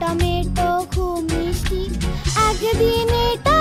Tomato খুব মিষ্টি। একদিন এটা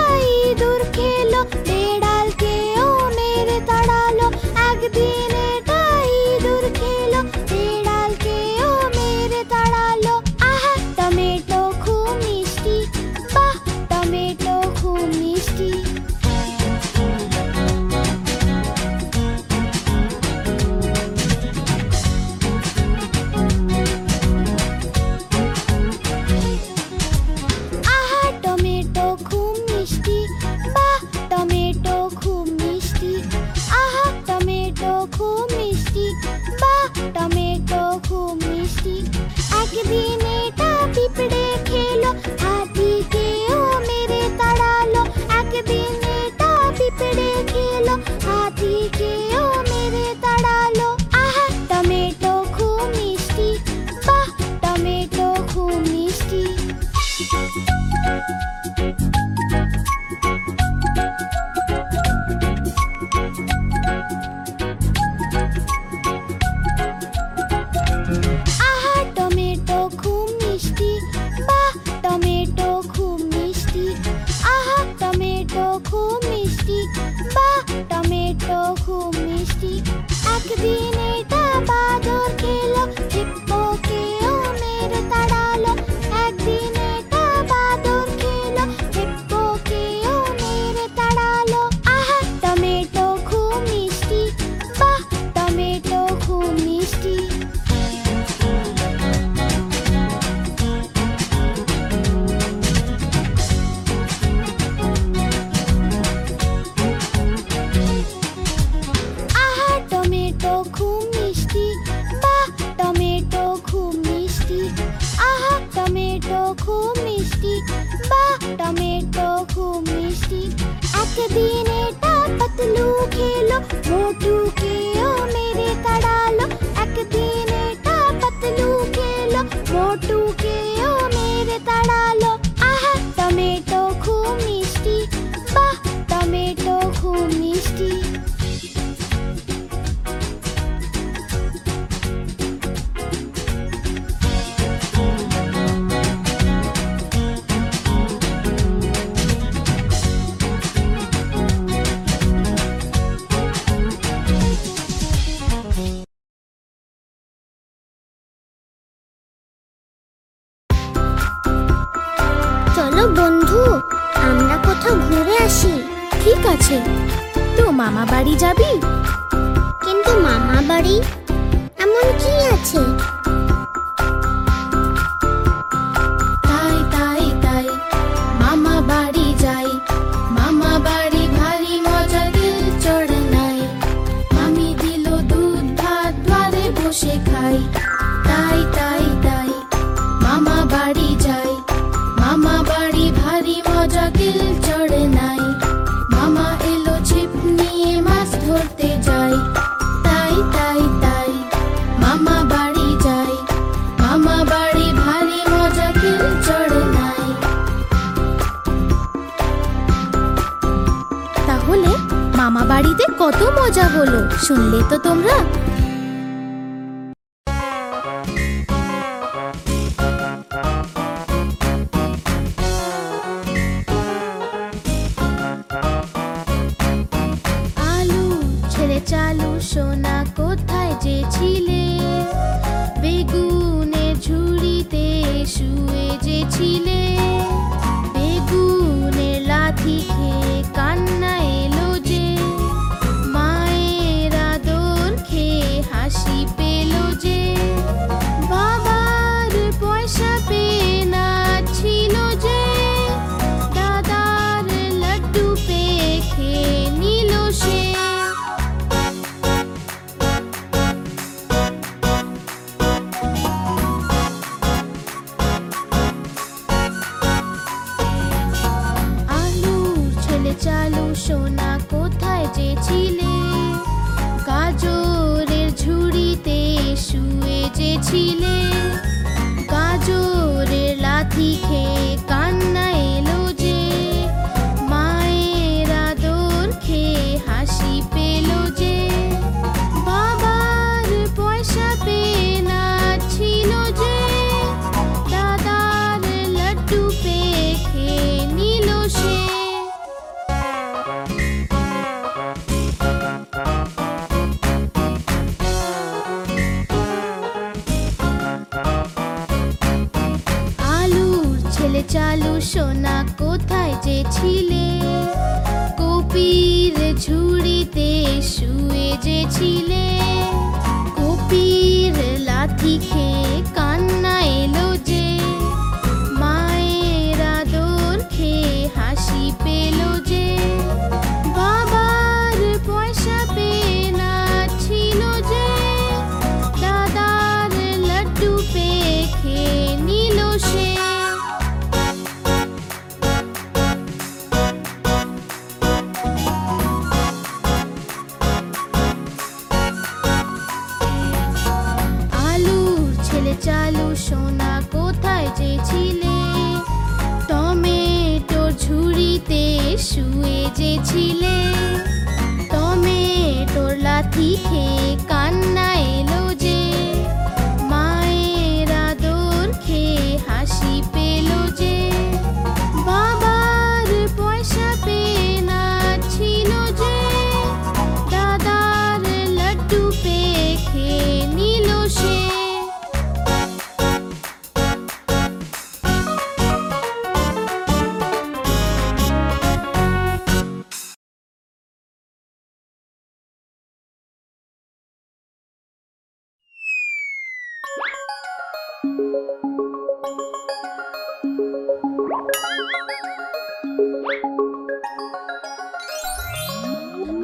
আহা টমেটো খুব মিষ্টি। বাহ টমেটো খুব মিষ্টি। একদিন এটা পাতলু খেলো। যাবি কত মজা হলো শুনলে তো তোমরা। আলু ছেড়ে চালু, সোনা কোথায় যে ছিলে? বেগুনের ঝুড়িতে শুয়ে যে ছিলে? বেগুনের লাথি খেয়ে কান্না হাসি যে বাবার পয়সা পেয়ে নাচছিল যে দাদার লাড্ডু পেয়ে নিল সে। ঝুড়িতে শুয়ে যে ছিলে কপির লাথি খেয়ে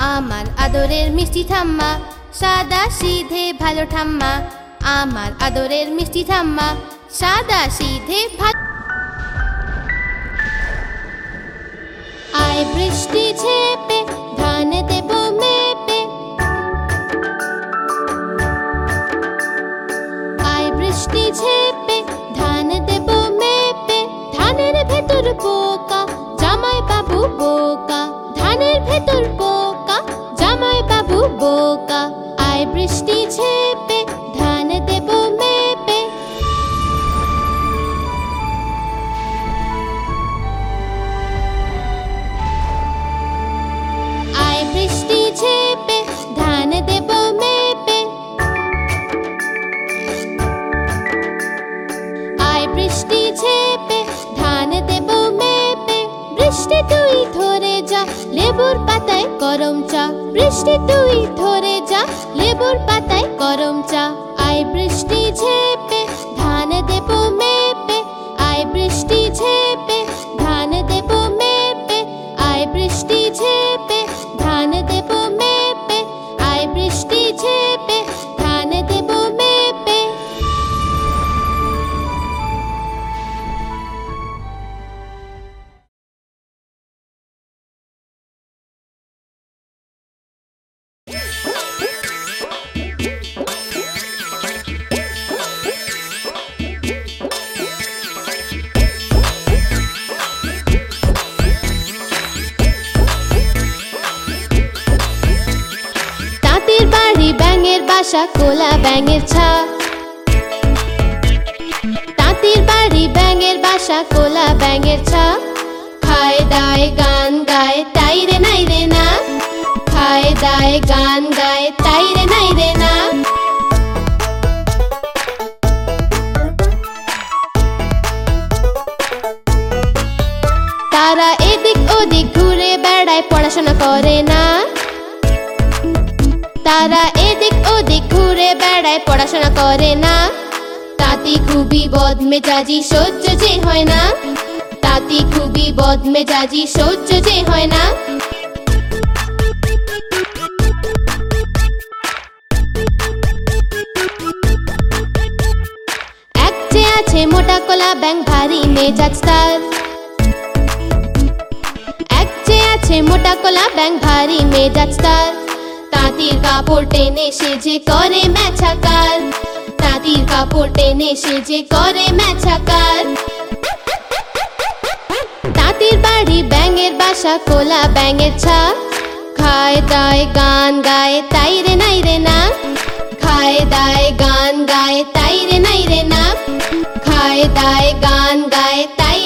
আমার আদরের মিষ্টি ঠাম্মা, সাদা সিধে ভালো ঠাম্মা। আমার আদরের মিষ্টি ঠাম্মা, সাদা সিধে ভালো আয় বৃষ্টি ঝেপে, ধান দেব মেপে। আয় বৃষ্টি ঝেপে, ধান দেব মেপে। ধানের ভেতর পোকা, জামাই বাবু বোকা ধানের ভেতর পোকা বোকা আয় বৃষ্টি ঝেপে, ধান দেব মেপে। আয় বৃষ্টি ঝেপে, ধান দেব মেপে। আয় বৃষ্টি ঝেপে, ধান দেব মেপে। বৃষ্টি তুই ধরে যা, লেবুর পাতায় গরম চা। বৃষ্টি তুই ধরে লেবুর পাতায় গরম চা। আয় বৃষ্টি ঝেপে বাসা কোলা ব্যাঙের ছা তাঁতির বাড়ি ব্যাঙের বাসা কোলা ব্যাঙের ছা খায় দায় গান গায়, তাই রে নাই রে না। খায় দায় গান গায়, তাই রে নাই রে না। তারা এদিক ওদিক ঘুরে বেড়ায়, পড়াশোনা করে না। তারা এদিক ওদিক ঘুরে বেড়ায়, পড়াশোনা করে না। তাতি খুবই বদমেজাজি, সহ্য যে হয় না। তাতি খুবই বদমেজাজি, সহ্য যে হয় না। এক আছে মোটা কলা ব্যাং ভারী মেজাজ তার। এক যে আছে মোটা কলা ভারী মেজাজ তার। তাঁতির কাপড় টেনে সে যে করে ম্যাছাকার তাঁতির কাপড় টেনে সে যে করে ম্যাছাকার তাঁতির বাড়ি ব্যাঙের বাসা কোলা ব্যাঙের ছা খায় দায় গান, গায় তাই রে নাই রে না। খায় দায় গান, গায় তাই রে নাই রে না। খায় দায় গান, গায় তাই